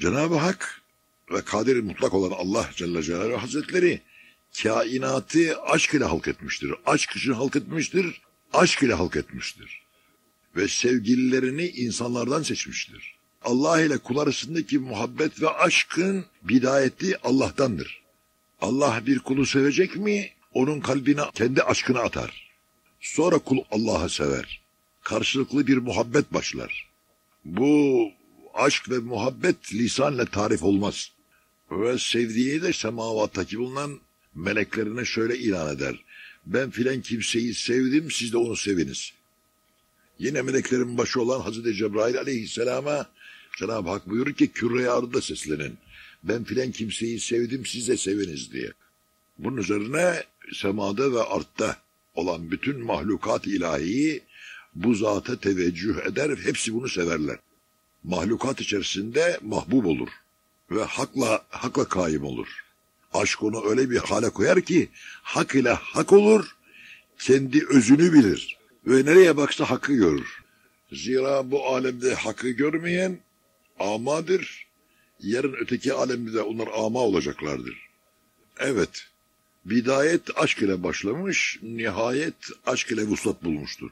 Cenab-ı Hak ve kadir mutlak olan Allah Celle Celaluhu Hazretleri kainatı aşk ile halk etmiştir. Aşk için halk etmiştir, aşk ile halk etmiştir. Ve sevgililerini insanlardan seçmiştir. Allah ile kul arasındaki muhabbet ve aşkın bidayeti Allah'tandır. Allah bir kulu sevecek mi? Onun kalbine kendi aşkını atar. Sonra kul Allah'ı sever. Karşılıklı bir muhabbet başlar. Bu aşk ve muhabbet lisanla tarif olmaz. Ve sevdiği de semavattaki bulunan meleklerine şöyle ilan eder. Ben filan kimseyi sevdim siz de onu seviniz. Yine meleklerin başı olan Hazreti Cebrail aleyhisselama Cenab-ı Hak buyurur ki küre arda seslenin. Ben filan kimseyi sevdim siz de seviniz diye. Bunun üzerine semada ve artta olan bütün mahlukat ilahiyi bu zata teveccüh eder. Hepsi bunu severler. Mahlukat içerisinde mahbub olur. Ve hakla, hakla kaim olur. Aşk onu öyle bir hale koyar ki hak ile hak olur, kendi özünü bilir. Ve nereye baksa hakkı görür. Zira bu alemde hakkı görmeyen amadır. Yarın öteki alemde de onlar ama olacaklardır. Evet, bidayet aşk ile başlamış, nihayet aşk ile vuslat bulmuştur.